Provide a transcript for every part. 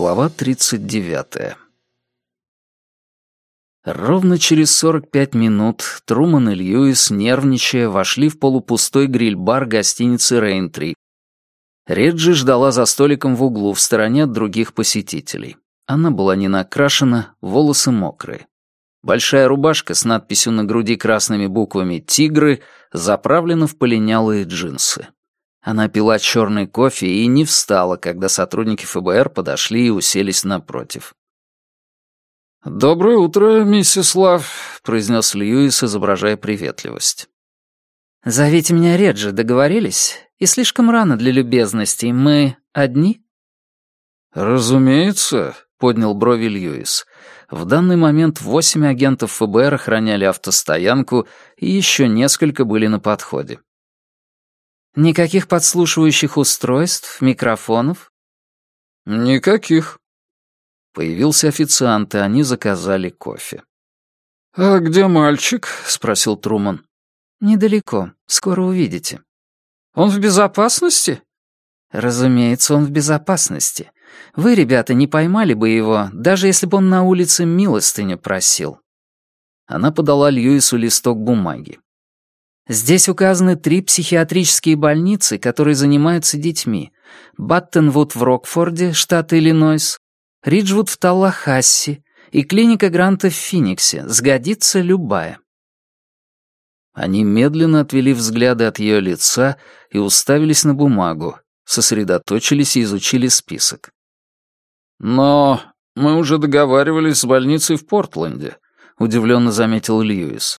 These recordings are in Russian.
Глава 39. Ровно через 45 минут Труман и Льюис, нервничая, вошли в полупустой гриль-бар гостиницы «Рейнтри». Реджи ждала за столиком в углу, в стороне от других посетителей. Она была не накрашена, волосы мокрые. Большая рубашка с надписью на груди красными буквами «Тигры» заправлена в полинялые джинсы. Она пила черный кофе и не встала, когда сотрудники ФБР подошли и уселись напротив. «Доброе утро, миссис Лав», — произнес Льюис, изображая приветливость. «Зовите меня Реджи, договорились? И слишком рано для любезностей. Мы одни?» «Разумеется», — поднял брови Льюис. В данный момент восемь агентов ФБР охраняли автостоянку, и еще несколько были на подходе. Никаких подслушивающих устройств, микрофонов? Никаких. Появился официант, и они заказали кофе. «А где мальчик?» — спросил Труман. «Недалеко. Скоро увидите». «Он в безопасности?» «Разумеется, он в безопасности. Вы, ребята, не поймали бы его, даже если бы он на улице милостыню просил». Она подала Льюису листок бумаги. Здесь указаны три психиатрические больницы, которые занимаются детьми. Баттенвуд в Рокфорде, штат Иллинойс, Риджвуд в Таллахасси и клиника Гранта в Финиксе. Сгодится любая. Они медленно отвели взгляды от ее лица и уставились на бумагу, сосредоточились и изучили список. «Но мы уже договаривались с больницей в Портленде», — удивленно заметил Льюис.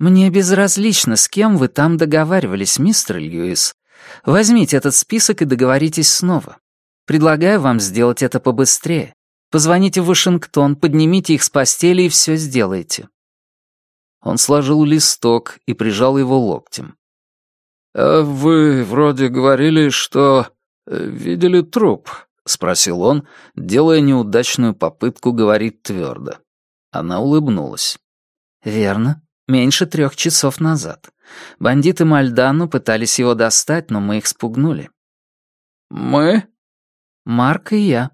«Мне безразлично, с кем вы там договаривались, мистер Льюис. Возьмите этот список и договоритесь снова. Предлагаю вам сделать это побыстрее. Позвоните в Вашингтон, поднимите их с постели и все сделайте». Он сложил листок и прижал его локтем. «А «Вы вроде говорили, что э, видели труп», — спросил он, делая неудачную попытку говорить твердо. Она улыбнулась. «Верно. Меньше трех часов назад. Бандиты Мальдану пытались его достать, но мы их спугнули. «Мы?» «Марк и я».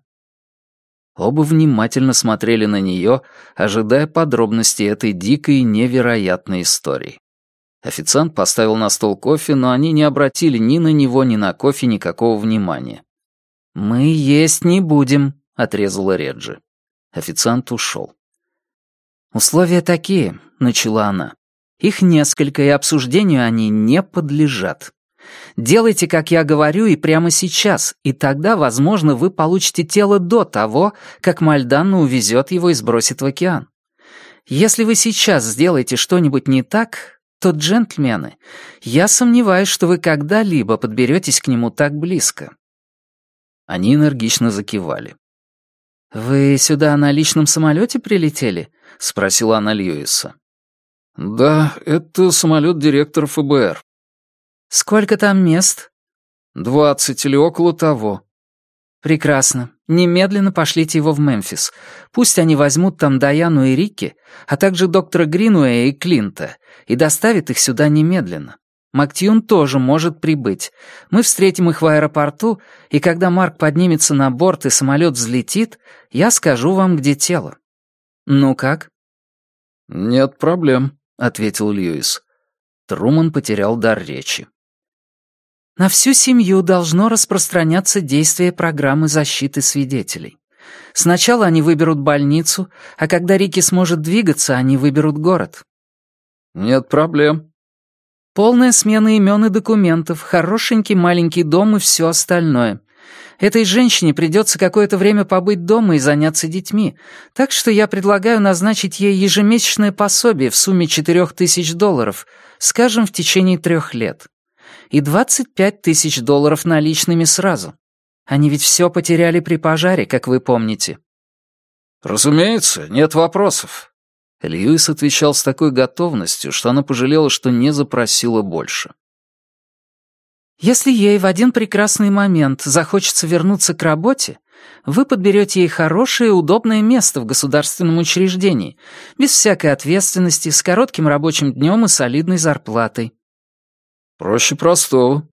Оба внимательно смотрели на нее, ожидая подробностей этой дикой и невероятной истории. Официант поставил на стол кофе, но они не обратили ни на него, ни на кофе никакого внимания. «Мы есть не будем», — отрезала Реджи. Официант ушел. «Условия такие. — начала она. «Их несколько, и обсуждению они не подлежат. Делайте, как я говорю, и прямо сейчас, и тогда, возможно, вы получите тело до того, как Мальданна увезет его и сбросит в океан. Если вы сейчас сделаете что-нибудь не так, то, джентльмены, я сомневаюсь, что вы когда-либо подберетесь к нему так близко». Они энергично закивали. «Вы сюда на личном самолете прилетели?» — спросила она Льюиса. «Да, это самолет директора ФБР». «Сколько там мест?» «Двадцать или около того». «Прекрасно. Немедленно пошлите его в Мемфис. Пусть они возьмут там Даяну и Рикки, а также доктора Гринуэя и Клинта, и доставят их сюда немедленно. Мактьюн тоже может прибыть. Мы встретим их в аэропорту, и когда Марк поднимется на борт и самолет взлетит, я скажу вам, где тело. Ну как?» «Нет проблем», — ответил Льюис. Труман потерял дар речи. На всю семью должно распространяться действие программы защиты свидетелей. Сначала они выберут больницу, а когда Рики сможет двигаться, они выберут город. Нет проблем. Полная смена имен и документов, хорошенький маленький дом и все остальное. Этой женщине придется какое-то время побыть дома и заняться детьми, так что я предлагаю назначить ей ежемесячное пособие в сумме четырех тысяч долларов, скажем, в течение трех лет. И двадцать пять тысяч долларов наличными сразу. Они ведь все потеряли при пожаре, как вы помните». «Разумеется, нет вопросов». Льюис отвечал с такой готовностью, что она пожалела, что не запросила больше. Если ей в один прекрасный момент захочется вернуться к работе, вы подберете ей хорошее и удобное место в государственном учреждении, без всякой ответственности, с коротким рабочим днем и солидной зарплатой. Проще простого.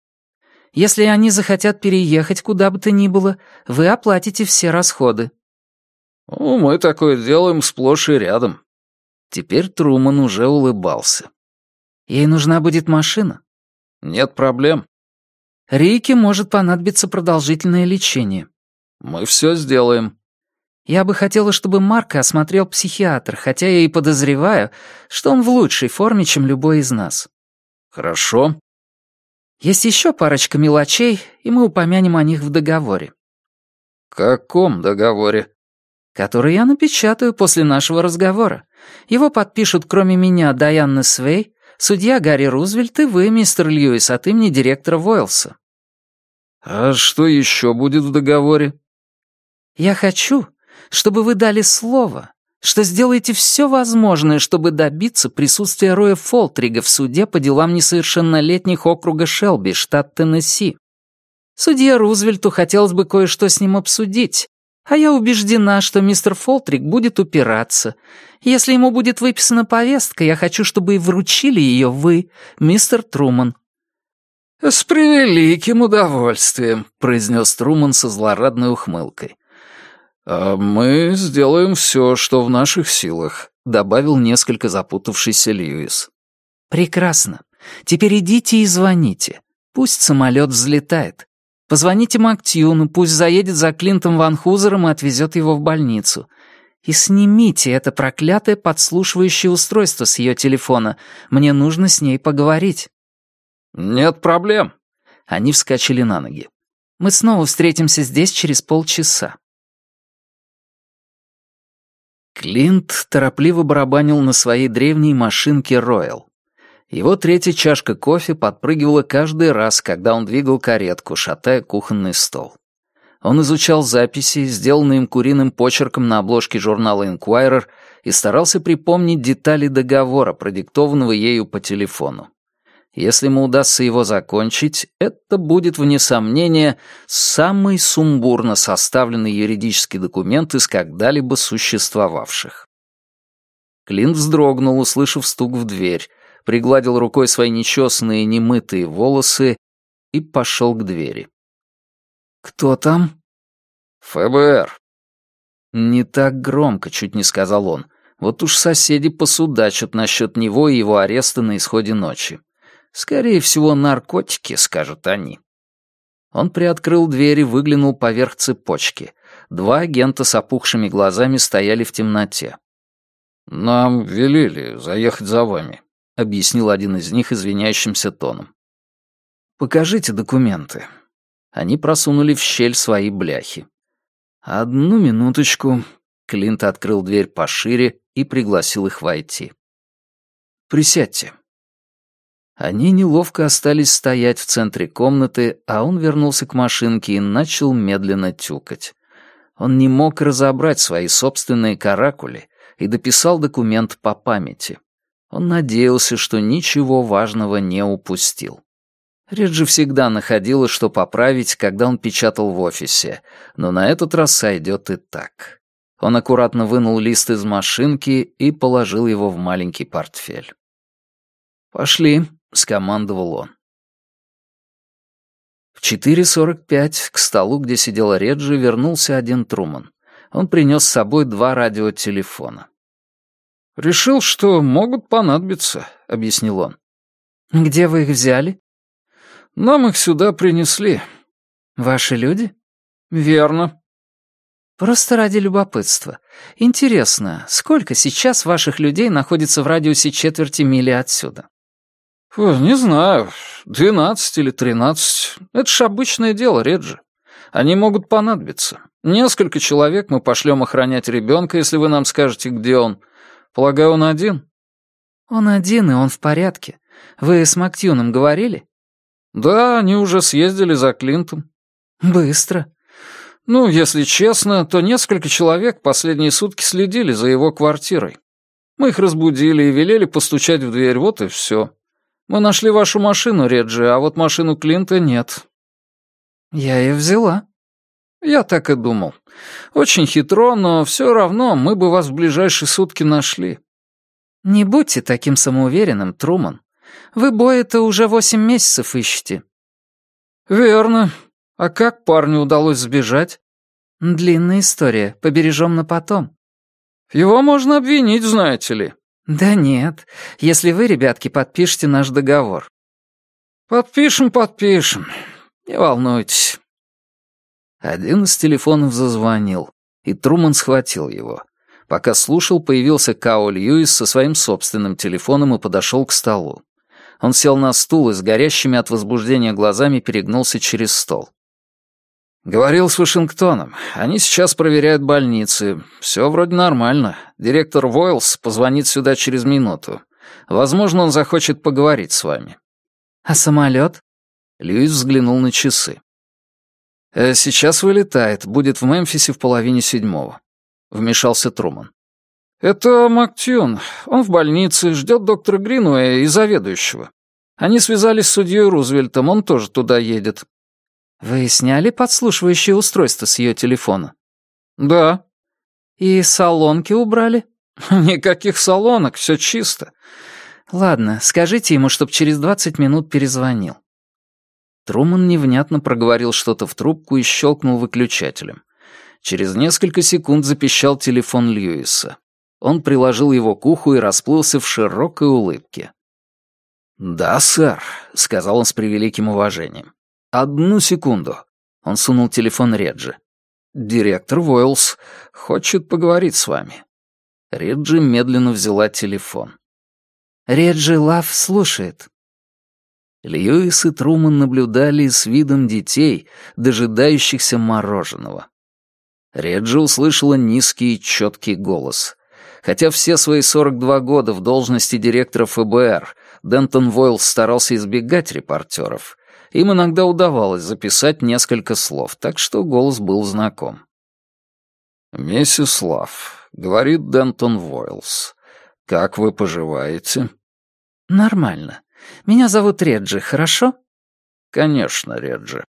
Если они захотят переехать куда бы то ни было, вы оплатите все расходы». «Ну, мы такое делаем сплошь и рядом». Теперь Труман уже улыбался. «Ей нужна будет машина?» «Нет проблем». «Рике может понадобиться продолжительное лечение». «Мы все сделаем». «Я бы хотела, чтобы Марка осмотрел психиатр, хотя я и подозреваю, что он в лучшей форме, чем любой из нас». «Хорошо», есть еще парочка мелочей, и мы упомянем о них в договоре». «Каком договоре?» «Который я напечатаю после нашего разговора. Его подпишут, кроме меня, Дайанна Свей, судья Гарри Рузвельт и вы, мистер Льюис, от имени директора Войлса». «А что еще будет в договоре?» «Я хочу, чтобы вы дали слово, что сделаете все возможное, чтобы добиться присутствия Роя Фолтрига в суде по делам несовершеннолетних округа Шелби, штат Теннесси. Судье Рузвельту хотелось бы кое-что с ним обсудить, а я убеждена, что мистер Фолтриг будет упираться. Если ему будет выписана повестка, я хочу, чтобы и вручили ее вы, мистер Труман». «С превеликим удовольствием», — произнес Труман со злорадной ухмылкой. «А мы сделаем все, что в наших силах», — добавил несколько запутавшийся Льюис. «Прекрасно. Теперь идите и звоните. Пусть самолет взлетает. Позвоните Мактьюну, пусть заедет за Клинтом Ван Хузером и отвезет его в больницу. И снимите это проклятое подслушивающее устройство с ее телефона. Мне нужно с ней поговорить». «Нет проблем». Они вскочили на ноги. «Мы снова встретимся здесь через полчаса». Клинт торопливо барабанил на своей древней машинке «Роял». Его третья чашка кофе подпрыгивала каждый раз, когда он двигал каретку, шатая кухонный стол. Он изучал записи, сделанные им куриным почерком на обложке журнала Inquirer, и старался припомнить детали договора, продиктованного ею по телефону. Если ему удастся его закончить, это будет, вне сомнения, самый сумбурно составленный юридический документ из когда-либо существовавших. Клинт вздрогнул, услышав стук в дверь, пригладил рукой свои нечесанные немытые волосы и пошел к двери. «Кто там?» «ФБР». «Не так громко», — чуть не сказал он. «Вот уж соседи посудачат насчет него и его ареста на исходе ночи. Скорее всего, наркотики, скажут они. Он приоткрыл дверь и выглянул поверх цепочки. Два агента с опухшими глазами стояли в темноте. «Нам велели заехать за вами», — объяснил один из них извиняющимся тоном. «Покажите документы». Они просунули в щель свои бляхи. «Одну минуточку». Клинт открыл дверь пошире и пригласил их войти. «Присядьте». Они неловко остались стоять в центре комнаты, а он вернулся к машинке и начал медленно тюкать. Он не мог разобрать свои собственные каракули и дописал документ по памяти. Он надеялся, что ничего важного не упустил. Реджи всегда находила, что поправить, когда он печатал в офисе, но на этот раз сойдет и так. Он аккуратно вынул лист из машинки и положил его в маленький портфель. «Пошли», — скомандовал он. В 4.45 к столу, где сидела Реджи, вернулся один Труман. Он принес с собой два радиотелефона. «Решил, что могут понадобиться», — объяснил он. «Где вы их взяли?» «Нам их сюда принесли». «Ваши люди?» «Верно». «Просто ради любопытства. Интересно, сколько сейчас ваших людей находится в радиусе четверти мили отсюда?» «Не знаю, двенадцать или тринадцать. Это ж обычное дело, Реджи. Они могут понадобиться. Несколько человек мы пошлем охранять ребенка, если вы нам скажете, где он. Полагаю, он один?» «Он один, и он в порядке. Вы с Мактюном говорили?» «Да, они уже съездили за Клинтом». «Быстро». «Ну, если честно, то несколько человек последние сутки следили за его квартирой. Мы их разбудили и велели постучать в дверь, вот и все. Мы нашли вашу машину, Реджи, а вот машину Клинта нет». «Я ее взяла». «Я так и думал. Очень хитро, но все равно мы бы вас в ближайшие сутки нашли». «Не будьте таким самоуверенным, Труман. Вы Боя-то уже восемь месяцев ищете». «Верно. А как парню удалось сбежать?» «Длинная история. Побережем на потом». «Его можно обвинить, знаете ли». «Да нет, если вы, ребятки, подпишете наш договор». «Подпишем, подпишем. Не волнуйтесь». Один из телефонов зазвонил, и Труман схватил его. Пока слушал, появился Као Льюис со своим собственным телефоном и подошел к столу. Он сел на стул и с горящими от возбуждения глазами перегнулся через стол. «Говорил с Вашингтоном. Они сейчас проверяют больницы. Все вроде нормально. Директор Войлс позвонит сюда через минуту. Возможно, он захочет поговорить с вами». «А самолет?» Льюис взглянул на часы. «Э, «Сейчас вылетает. Будет в Мемфисе в половине седьмого. — вмешался Труман. «Это Мактьюн. Он в больнице, ждет доктора Гринуэя и заведующего. Они связались с судьей Рузвельтом, он тоже туда едет». «Вы сняли подслушивающее устройство с ее телефона?» «Да». «И салонки убрали?» «Никаких салонок, все чисто». «Ладно, скажите ему, чтоб через двадцать минут перезвонил». Труман невнятно проговорил что-то в трубку и щелкнул выключателем. Через несколько секунд запищал телефон Льюиса. Он приложил его к уху и расплылся в широкой улыбке. «Да, сэр», — сказал он с превеликим уважением. «Одну секунду». Он сунул телефон Реджи. «Директор Войлс хочет поговорить с вами». Реджи медленно взяла телефон. «Реджи Лав слушает». Льюис и Труман наблюдали с видом детей, дожидающихся мороженого. Реджи услышала низкий и четкий голос. Хотя все свои 42 года в должности директора ФБР Дентон Войл старался избегать репортеров, им иногда удавалось записать несколько слов, так что голос был знаком. «Миссис Лав», — говорит Дентон Войлс, — «как вы поживаете?» «Нормально. Меня зовут Реджи, хорошо?» «Конечно, Реджи.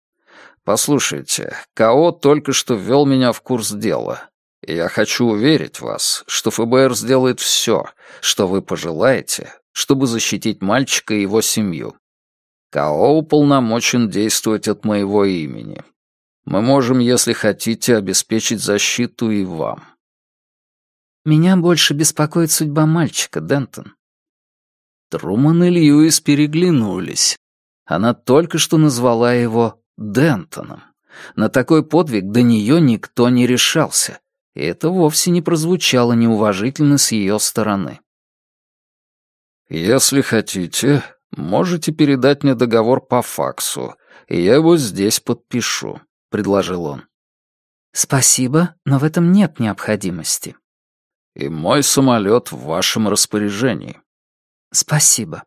Послушайте, КАО только что ввел меня в курс дела. И я хочу уверить вас, что ФБР сделает все, что вы пожелаете, чтобы защитить мальчика и его семью. КАО уполномочен действовать от моего имени. Мы можем, если хотите, обеспечить защиту и вам. Меня больше беспокоит судьба мальчика, Дентон. Труман и Льюис переглянулись. Она только что назвала его Дентоном. На такой подвиг до нее никто не решался, и это вовсе не прозвучало неуважительно с ее стороны. «Если хотите, можете передать мне договор по факсу, и я его здесь подпишу», — предложил он. «Спасибо, но в этом нет необходимости». «И мой самолет в вашем распоряжении». «Спасибо».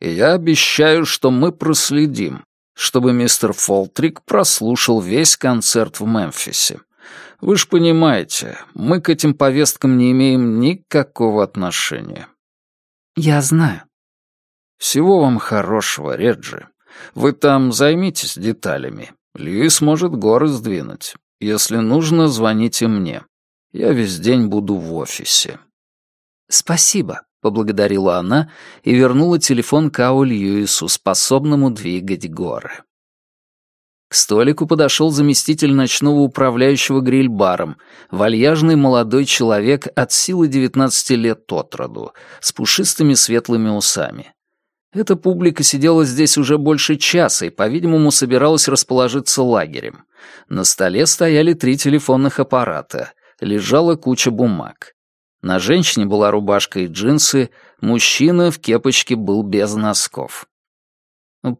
«И я обещаю, что мы проследим, чтобы мистер Фолтрик прослушал весь концерт в Мемфисе. Вы ж понимаете, мы к этим повесткам не имеем никакого отношения. Я знаю. Всего вам хорошего, Реджи. Вы там займитесь деталями. Льюис может горы сдвинуть. Если нужно, звоните мне. Я весь день буду в офисе. Спасибо поблагодарила она и вернула телефон Кау Льюису, способному двигать горы. К столику подошел заместитель ночного управляющего гриль-баром, вальяжный молодой человек от силы 19 лет от роду, с пушистыми светлыми усами. Эта публика сидела здесь уже больше часа и, по-видимому, собиралась расположиться лагерем. На столе стояли три телефонных аппарата, лежала куча бумаг. На женщине была рубашка и джинсы, мужчина в кепочке был без носков.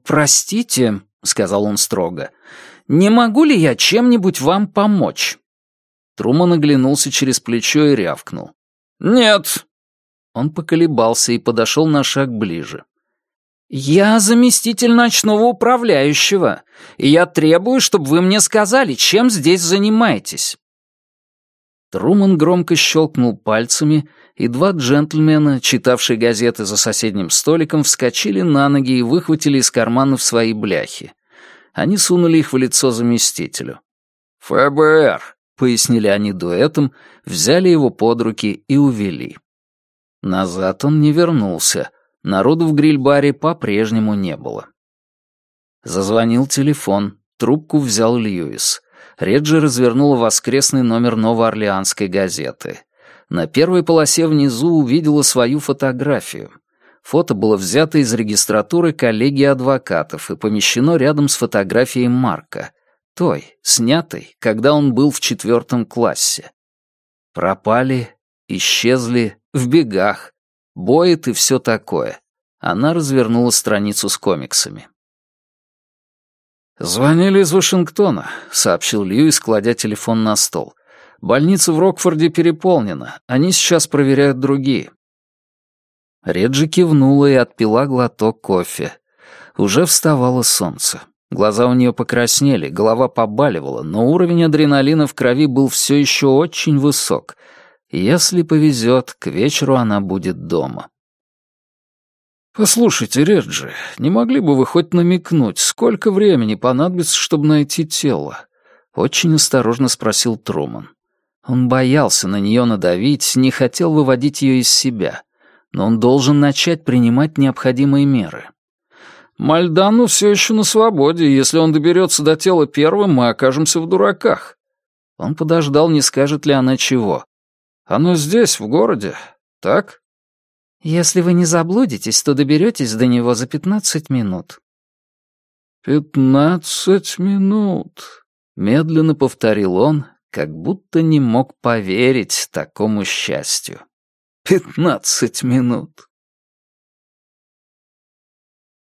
«Простите», — сказал он строго, — «не могу ли я чем-нибудь вам помочь?» Труман оглянулся через плечо и рявкнул. «Нет!» Он поколебался и подошел на шаг ближе. «Я заместитель ночного управляющего, и я требую, чтобы вы мне сказали, чем здесь занимаетесь». Труман громко щелкнул пальцами, и два джентльмена, читавшие газеты за соседним столиком, вскочили на ноги и выхватили из карманов свои бляхи. Они сунули их в лицо заместителю. «ФБР», — пояснили они дуэтом, взяли его под руки и увели. Назад он не вернулся. Народу в гриль-баре по-прежнему не было. Зазвонил телефон. Трубку взял Льюис. Реджи развернула воскресный номер Новоорлеанской газеты. На первой полосе внизу увидела свою фотографию. Фото было взято из регистратуры коллегии адвокатов и помещено рядом с фотографией Марка, той, снятой, когда он был в четвертом классе. Пропали, исчезли, в бегах, боет и все такое. Она развернула страницу с комиксами. «Звонили из Вашингтона», — сообщил Льюис, кладя телефон на стол. «Больница в Рокфорде переполнена. Они сейчас проверяют другие». Реджи кивнула и отпила глоток кофе. Уже вставало солнце. Глаза у нее покраснели, голова побаливала, но уровень адреналина в крови был все еще очень высок. Если повезет, к вечеру она будет дома. «Послушайте, Реджи, не могли бы вы хоть намекнуть, сколько времени понадобится, чтобы найти тело?» — очень осторожно спросил Труман. Он боялся на нее надавить, не хотел выводить ее из себя, но он должен начать принимать необходимые меры. «Мальдану все еще на свободе, если он доберется до тела первым, мы окажемся в дураках». Он подождал, не скажет ли она чего. «Оно здесь, в городе, так?» Если вы не заблудитесь, то доберетесь до него за пятнадцать минут». «Пятнадцать минут», — медленно повторил он, как будто не мог поверить такому счастью. «Пятнадцать минут».